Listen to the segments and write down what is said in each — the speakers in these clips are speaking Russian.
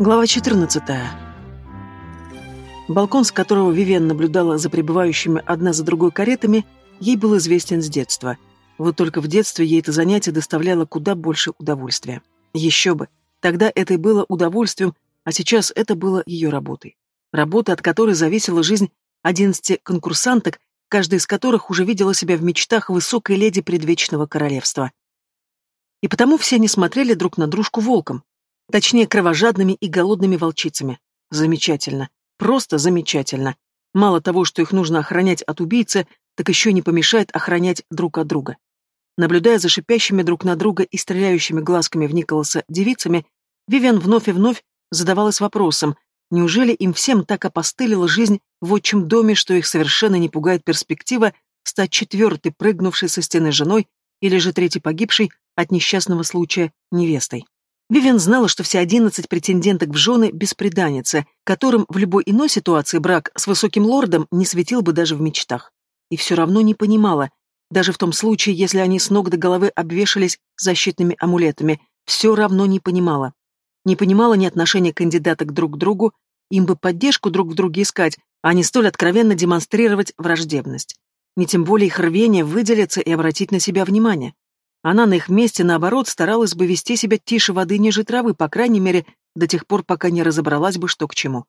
Глава 14. Балкон, с которого Вивен наблюдала за прибывающими одна за другой каретами, ей был известен с детства. Вот только в детстве ей это занятие доставляло куда больше удовольствия. Еще бы. Тогда это и было удовольствием, а сейчас это было ее работой. Работа, от которой зависела жизнь одиннадцати конкурсанток, каждая из которых уже видела себя в мечтах высокой леди предвечного королевства. И потому все они смотрели друг на дружку волком, точнее, кровожадными и голодными волчицами. Замечательно. Просто замечательно. Мало того, что их нужно охранять от убийцы, так еще не помешает охранять друг от друга. Наблюдая за шипящими друг на друга и стреляющими глазками в Николаса девицами, Вивиан вновь и вновь задавалась вопросом, неужели им всем так опостылила жизнь в отчим доме, что их совершенно не пугает перспектива стать четвертой прыгнувшей со стены женой или же третьей погибшей от несчастного случая невестой. Вивен знала, что все одиннадцать претенденток в жены бесприданницы, которым в любой иной ситуации брак с высоким лордом не светил бы даже в мечтах. И все равно не понимала, даже в том случае, если они с ног до головы обвешались защитными амулетами, все равно не понимала. Не понимала ни отношения кандидаток друг к другу, им бы поддержку друг в друге искать, а не столь откровенно демонстрировать враждебность. Не тем более их рвение выделиться и обратить на себя внимание. Она на их месте, наоборот, старалась бы вести себя тише воды ниже травы, по крайней мере, до тех пор, пока не разобралась бы, что к чему.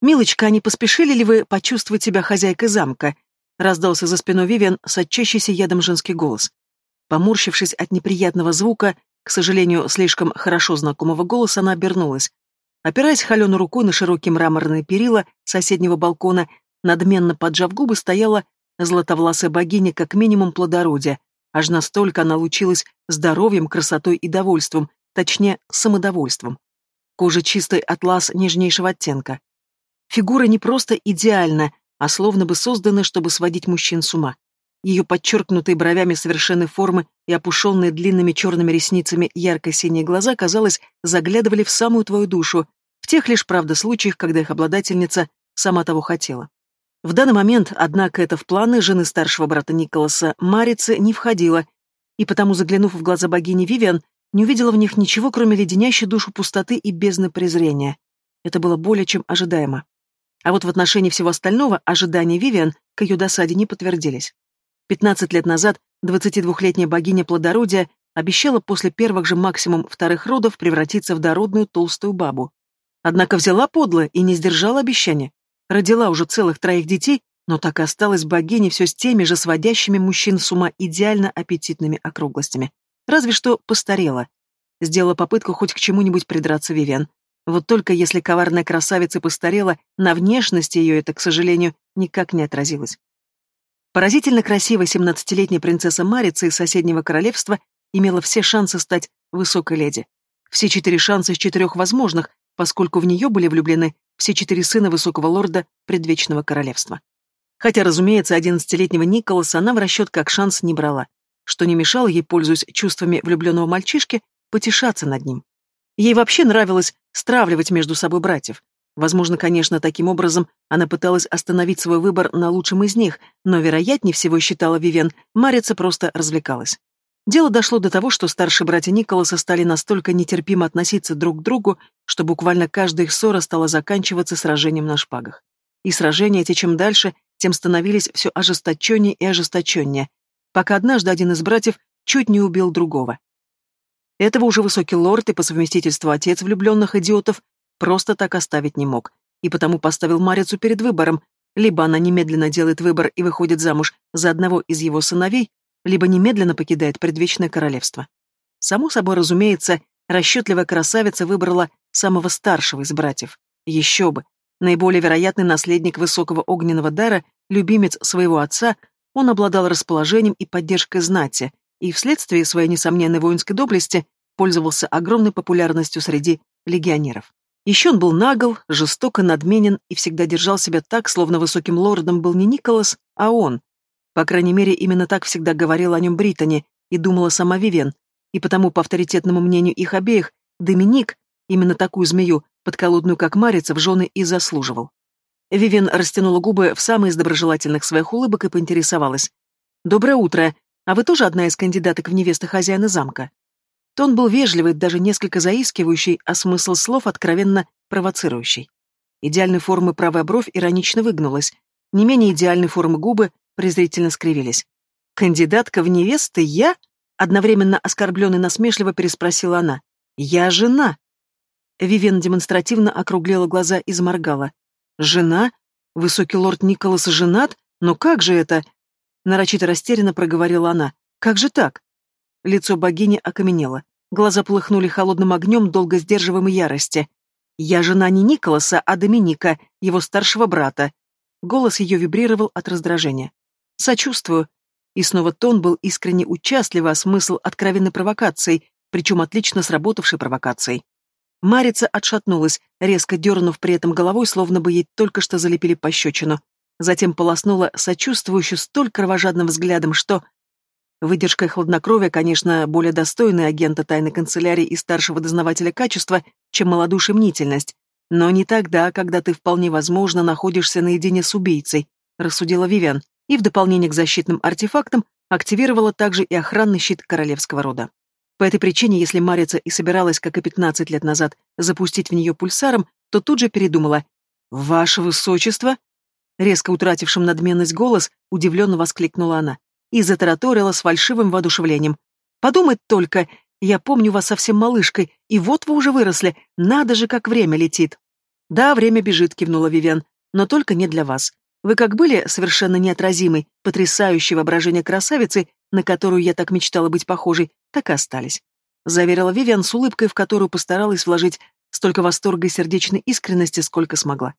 «Милочка, а не поспешили ли вы почувствовать себя хозяйкой замка?» — раздался за спиной Вивиан сочащийся ядом женский голос. Поморщившись от неприятного звука, к сожалению, слишком хорошо знакомого голоса, она обернулась. Опираясь холеной рукой на широкие мраморные перила соседнего балкона, надменно поджав губы, стояла златовласая богиня как минимум плодородия, Аж настолько она лучилась здоровьем, красотой и довольством, точнее, самодовольством. Кожа чистый атлас нежнейшего оттенка. Фигура не просто идеальна, а словно бы создана, чтобы сводить мужчин с ума. Ее подчеркнутые бровями совершенной формы и опушенные длинными черными ресницами ярко-синие глаза, казалось, заглядывали в самую твою душу, в тех лишь, правда, случаях, когда их обладательница сама того хотела. В данный момент, однако, это в планы жены старшего брата Николаса Марицы не входило, и потому, заглянув в глаза богини Вивиан, не увидела в них ничего, кроме леденящей душу пустоты и бездны презрения. Это было более чем ожидаемо. А вот в отношении всего остального ожидания Вивиан к ее досаде не подтвердились. Пятнадцать лет назад 22-летняя богиня плодородия обещала после первых же максимум вторых родов превратиться в дородную толстую бабу. Однако взяла подло и не сдержала обещания. Родила уже целых троих детей, но так и осталась богиней все с теми же сводящими мужчин с ума идеально аппетитными округлостями. Разве что постарела. Сделала попытку хоть к чему-нибудь придраться Вивен. Вот только если коварная красавица постарела, на внешности ее это, к сожалению, никак не отразилось. Поразительно красивая семнадцатилетняя принцесса Марица из соседнего королевства имела все шансы стать высокой леди. Все четыре шанса из четырех возможных, поскольку в нее были влюблены все четыре сына высокого лорда предвечного королевства. Хотя, разумеется, одиннадцатилетнего Николаса она в расчет как шанс не брала, что не мешало ей, пользуясь чувствами влюбленного мальчишки, потешаться над ним. Ей вообще нравилось стравливать между собой братьев. Возможно, конечно, таким образом она пыталась остановить свой выбор на лучшем из них, но, вероятнее всего, считала Вивен, Марица просто развлекалась. Дело дошло до того, что старшие братья Николаса стали настолько нетерпимо относиться друг к другу, что буквально каждая их ссора стала заканчиваться сражением на шпагах. И сражения эти чем дальше, тем становились все ожесточеннее и ожесточеннее, пока однажды один из братьев чуть не убил другого. Этого уже высокий лорд и по совместительству отец влюбленных идиотов просто так оставить не мог, и потому поставил Марицу перед выбором, либо она немедленно делает выбор и выходит замуж за одного из его сыновей, либо немедленно покидает предвечное королевство. Само собой разумеется, расчетливая красавица выбрала самого старшего из братьев. Еще бы. Наиболее вероятный наследник высокого огненного дара, любимец своего отца, он обладал расположением и поддержкой знати, и вследствие своей несомненной воинской доблести пользовался огромной популярностью среди легионеров. Еще он был нагл, жестоко надменен и всегда держал себя так, словно высоким лордом был не Николас, а он, по крайней мере, именно так всегда говорила о нем Британи и думала сама Вивен, и потому, по авторитетному мнению их обеих, Доминик, именно такую змею, подколодную как Марица, в жены и заслуживал. Вивен растянула губы в самой из доброжелательных своих улыбок и поинтересовалась. «Доброе утро. А вы тоже одна из кандидаток в невесты хозяина замка?» Тон был вежливый, даже несколько заискивающий, а смысл слов откровенно провоцирующий. Идеальной формы правая бровь иронично выгнулась, не менее идеальной формы губы презрительно скривились. «Кандидатка в невесты я?» Одновременно оскорбленно насмешливо переспросила она. «Я жена!» Вивен демонстративно округлила глаза и заморгала. «Жена? Высокий лорд Николас женат? Но как же это?» Нарочито растерянно проговорила она. «Как же так?» Лицо богини окаменело. Глаза полыхнули холодным огнем долго сдерживаемой ярости. «Я жена не Николаса, а Доминика, его старшего брата». Голос ее вибрировал от раздражения. «Сочувствую». И снова тон был искренне участлив, а смысл откровенной провокацией, причем отлично сработавшей провокацией. Марица отшатнулась, резко дернув при этом головой, словно бы ей только что залепили пощечину. Затем полоснула сочувствующе столь кровожадным взглядом, что... Выдержка и хладнокровие, конечно, более достойны агента тайной канцелярии и старшего дознавателя качества, чем малодушие мнительность. Но не тогда, когда ты вполне возможно находишься наедине с убийцей, рассудила Вивиан, и в дополнение к защитным артефактам активировала также и охранный щит королевского рода. По этой причине, если Марица и собиралась, как и 15 лет назад, запустить в нее пульсаром, то тут же передумала. «Ваше высочество!» Резко утратившим надменность голос, удивленно воскликнула она и затараторила с фальшивым воодушевлением. «Подумать только, я помню вас совсем малышкой, и вот вы уже выросли, надо же, как время летит!» «Да, время бежит», — кивнула Вивен, — «но только не для вас. Вы как были совершенно неотразимой, потрясающей воображение красавицей, на которую я так мечтала быть похожей, так и остались. Заверила Вивиан с улыбкой, в которую постаралась вложить столько восторга и сердечной искренности, сколько смогла.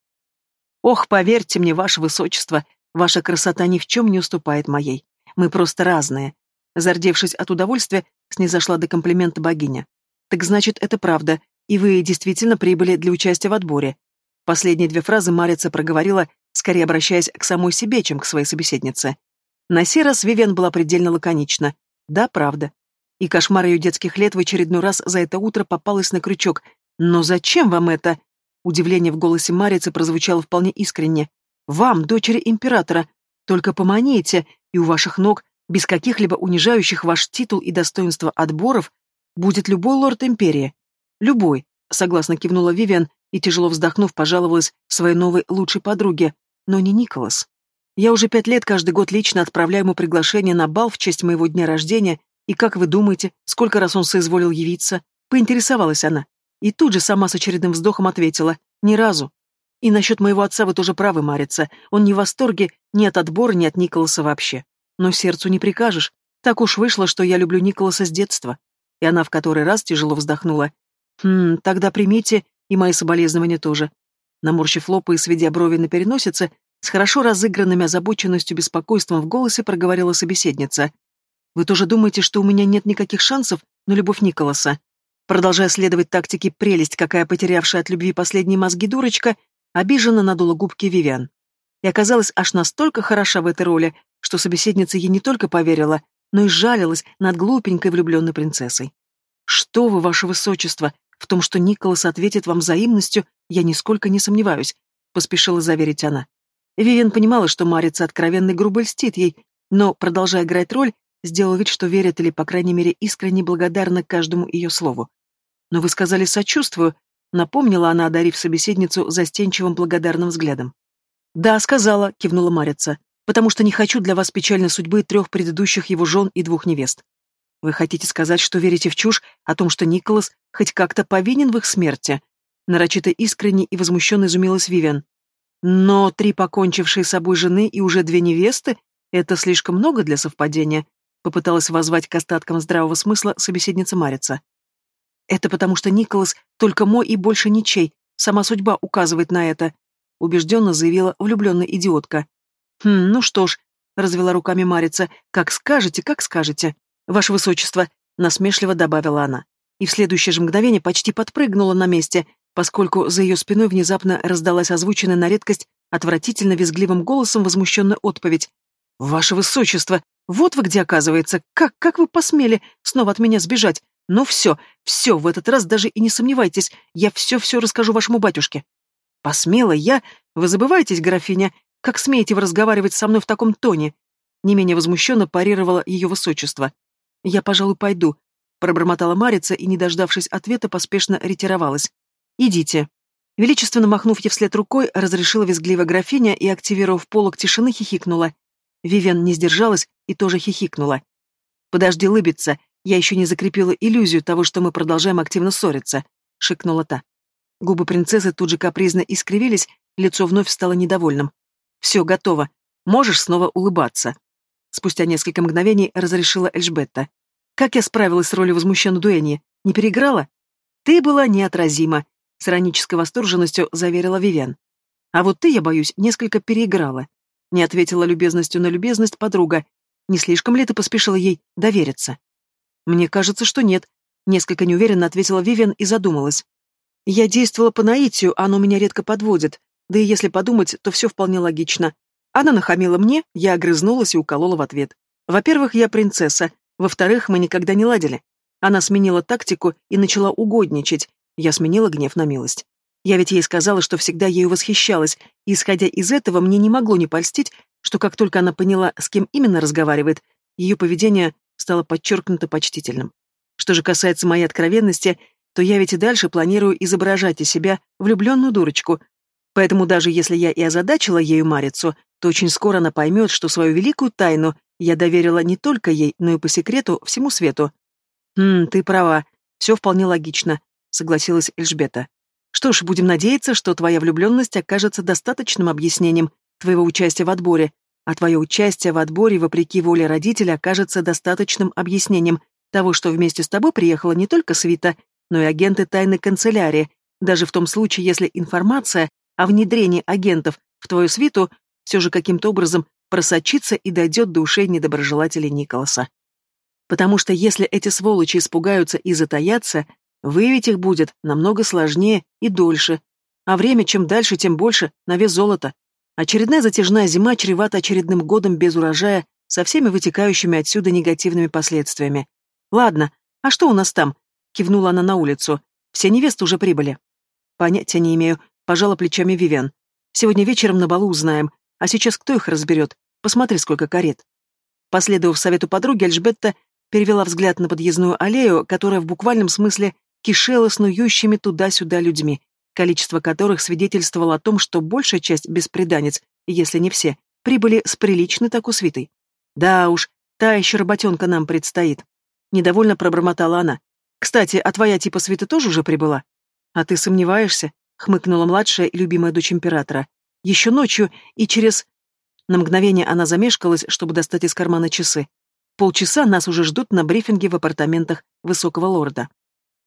«Ох, поверьте мне, ваше высочество, ваша красота ни в чем не уступает моей. Мы просто разные». Зардевшись от удовольствия, снизошла до комплимента богиня. «Так значит, это правда, и вы действительно прибыли для участия в отборе». Последние две фразы Марица проговорила, скорее обращаясь к самой себе, чем к своей собеседнице. На сей раз Вивен была предельно лаконична. Да, правда. И кошмар ее детских лет в очередной раз за это утро попалась на крючок. «Но зачем вам это?» Удивление в голосе Марицы прозвучало вполне искренне. «Вам, дочери императора, только поманите, и у ваших ног, без каких-либо унижающих ваш титул и достоинство отборов, будет любой лорд империи. Любой», — согласно кивнула Вивиан и, тяжело вздохнув, пожаловалась своей новой лучшей подруге, но не Николас. «Я уже пять лет каждый год лично отправляю ему приглашение на бал в честь моего дня рождения и как вы думаете, сколько раз он соизволил явиться? Поинтересовалась она. И тут же сама с очередным вздохом ответила. Ни разу. И насчет моего отца вы тоже правы, Марица. Он не в восторге ни от отбора, ни от Николаса вообще. Но сердцу не прикажешь. Так уж вышло, что я люблю Николаса с детства. И она в который раз тяжело вздохнула. Хм, тогда примите и мои соболезнования тоже. Наморщив лоб и сведя брови на переносице, с хорошо разыгранными озабоченностью беспокойством в голосе проговорила собеседница. Вы тоже думаете, что у меня нет никаких шансов на любовь Николаса? Продолжая следовать тактике прелесть, какая потерявшая от любви последние мозги дурочка, обиженно надула губки Вивиан. И оказалась аж настолько хороша в этой роли, что собеседница ей не только поверила, но и жалилась над глупенькой влюбленной принцессой. «Что вы, ваше высочество, в том, что Николас ответит вам взаимностью, я нисколько не сомневаюсь», — поспешила заверить она. Вивиан понимала, что Марица откровенно грубо льстит ей, но, продолжая играть роль, сделал вид, что верит или, по крайней мере, искренне благодарна каждому ее слову. «Но вы сказали «сочувствую», — напомнила она, одарив собеседницу застенчивым благодарным взглядом. «Да, сказала», — кивнула Марица, «потому что не хочу для вас печальной судьбы трех предыдущих его жен и двух невест. Вы хотите сказать, что верите в чушь о том, что Николас хоть как-то повинен в их смерти?» Нарочито искренне и возмущенно изумилась Вивиан. «Но три покончившие с собой жены и уже две невесты — это слишком много для совпадения», Попыталась воззвать к остаткам здравого смысла собеседница Марица. «Это потому что Николас только мой и больше ничей. Сама судьба указывает на это», — убежденно заявила влюбленная идиотка. «Хм, ну что ж», — развела руками Марица, — «как скажете, как скажете». «Ваше высочество», — насмешливо добавила она. И в следующее же мгновение почти подпрыгнула на месте, поскольку за ее спиной внезапно раздалась озвученная на редкость отвратительно визгливым голосом возмущенная отповедь. «Ваше высочество, вот вы где, оказывается. Как, как вы посмели снова от меня сбежать? Ну все, все, в этот раз даже и не сомневайтесь, я все-все расскажу вашему батюшке. Посмела я? Вы забываетесь, графиня? Как смеете вы разговаривать со мной в таком тоне? Не менее возмущенно парировало ее высочество. Я, пожалуй, пойду. пробормотала Марица и, не дождавшись ответа, поспешно ретировалась. «Идите». Величественно махнув ей вслед рукой, разрешила визгливая графиня и, активировав полок тишины, хихикнула. Вивен не сдержалась и тоже хихикнула. «Подожди лыбиться, я еще не закрепила иллюзию того, что мы продолжаем активно ссориться», — шикнула та. Губы принцессы тут же капризно искривились, лицо вновь стало недовольным. «Все, готово. Можешь снова улыбаться». Спустя несколько мгновений разрешила Эльжбетта. «Как я справилась с ролью возмущенной дуэни? Не переиграла?» «Ты была неотразима», — с иронической восторженностью заверила Вивен. «А вот ты, я боюсь, несколько переиграла». Не ответила любезностью на любезность подруга. «Не слишком ли ты поспешила ей довериться?» «Мне кажется, что нет», — несколько неуверенно ответила Вивен и задумалась. «Я действовала по наитию, а оно меня редко подводит. Да и если подумать, то все вполне логично. Она нахамила мне, я огрызнулась и уколола в ответ. Во-первых, я принцесса. Во-вторых, мы никогда не ладили. Она сменила тактику и начала угодничать. Я сменила гнев на милость. Я ведь ей сказала, что всегда ею восхищалась, и, исходя из этого, мне не могло не польстить, что как только она поняла, с кем именно разговаривает, ее поведение стало подчеркнуто почтительным. Что же касается моей откровенности, то я ведь и дальше планирую изображать из себя влюбленную дурочку, Поэтому даже если я и озадачила ею Марицу, то очень скоро она поймет, что свою великую тайну я доверила не только ей, но и по секрету всему свету. «Хм, ты права. Все вполне логично», — согласилась Эльжбета. «Что ж, будем надеяться, что твоя влюбленность окажется достаточным объяснением твоего участия в отборе, а твое участие в отборе, вопреки воле родителя, окажется достаточным объяснением того, что вместе с тобой приехала не только свита, но и агенты тайной канцелярии, даже в том случае, если информация, о внедрении агентов в твою свиту все же каким-то образом просочится и дойдет до ушей недоброжелателей Николаса. Потому что если эти сволочи испугаются и затаятся, выявить их будет намного сложнее и дольше, а время чем дальше, тем больше, на вес золота. Очередная затяжная зима чревата очередным годом без урожая со всеми вытекающими отсюда негативными последствиями. «Ладно, а что у нас там?» — кивнула она на улицу. «Все невесты уже прибыли». «Понятия не имею. Пожала плечами Вивиан. Сегодня вечером на балу узнаем. А сейчас кто их разберет? Посмотри, сколько карет. Последовав совету подруги, Альжбетта перевела взгляд на подъездную аллею, которая в буквальном смысле кишела снующими туда-сюда людьми, количество которых свидетельствовало о том, что большая часть беспреданниц, если не все, прибыли с приличной такой свитой. Да уж, та еще работенка нам предстоит. Недовольно пробормотала она. Кстати, а твоя типа свита тоже уже прибыла? А ты сомневаешься? — хмыкнула младшая любимая дочь императора. «Еще ночью и через...» На мгновение она замешкалась, чтобы достать из кармана часы. Полчаса нас уже ждут на брифинге в апартаментах высокого лорда,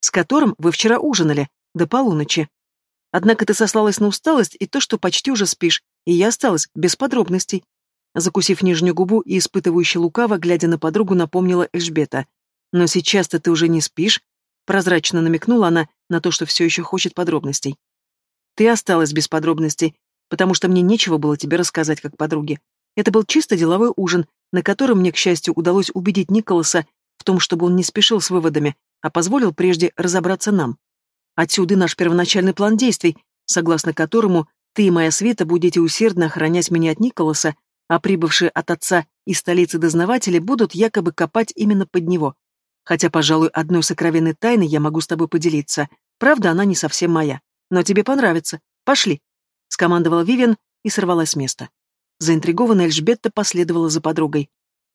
с которым вы вчера ужинали, до полуночи. Однако ты сослалась на усталость и то, что почти уже спишь, и я осталась без подробностей. Закусив нижнюю губу и испытывающе лукаво, глядя на подругу, напомнила Эльжбета. «Но сейчас-то ты уже не спишь?» Прозрачно намекнула она на то, что все еще хочет подробностей. Ты осталась без подробностей, потому что мне нечего было тебе рассказать как подруге. Это был чисто деловой ужин, на котором мне, к счастью, удалось убедить Николаса в том, чтобы он не спешил с выводами, а позволил прежде разобраться нам. Отсюда наш первоначальный план действий, согласно которому ты и моя Света будете усердно охранять меня от Николаса, а прибывшие от отца из столицы дознаватели будут якобы копать именно под него. Хотя, пожалуй, одной сокровенной тайной я могу с тобой поделиться. Правда, она не совсем моя. Но тебе понравится. Пошли!» — скомандовала Вивен и сорвалась с места. Заинтригованная Эльжбетта последовала за подругой.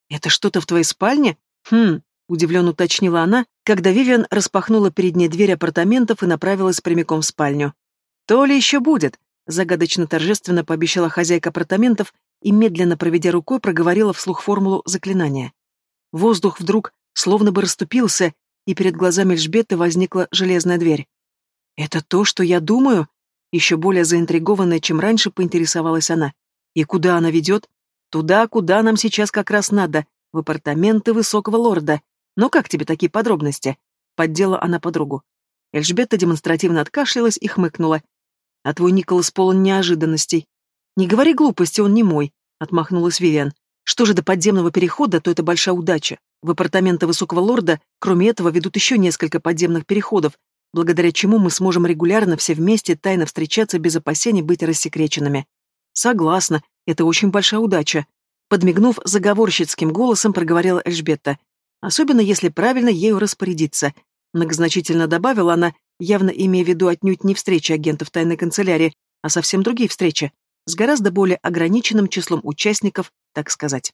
«Это что-то в твоей спальне?» «Хм», — удивленно уточнила она, когда Вивиан распахнула перед ней дверь апартаментов и направилась прямиком в спальню. «То ли еще будет», — загадочно торжественно пообещала хозяйка апартаментов и, медленно проведя рукой, проговорила вслух формулу заклинания. Воздух вдруг словно бы расступился, и перед глазами Эльжбетты возникла железная дверь. «Это то, что я думаю?» Еще более заинтригованная, чем раньше, поинтересовалась она. «И куда она ведет?» «Туда, куда нам сейчас как раз надо, в апартаменты высокого лорда. Но как тебе такие подробности?» Поддела она подругу. Эльжбета демонстративно откашлялась и хмыкнула. «А твой Николас полон неожиданностей». «Не говори глупости, он не мой», — отмахнулась Вивиан. «Что же до подземного перехода, то это большая удача. В апартаменты высокого лорда, кроме этого, ведут еще несколько подземных переходов, благодаря чему мы сможем регулярно все вместе тайно встречаться без опасений быть рассекреченными. Согласна, это очень большая удача. Подмигнув заговорщицким голосом, проговорила Эльжбетта. Особенно если правильно ею распорядиться. Многозначительно добавила она, явно имея в виду отнюдь не встречи агентов тайной канцелярии, а совсем другие встречи, с гораздо более ограниченным числом участников, так сказать.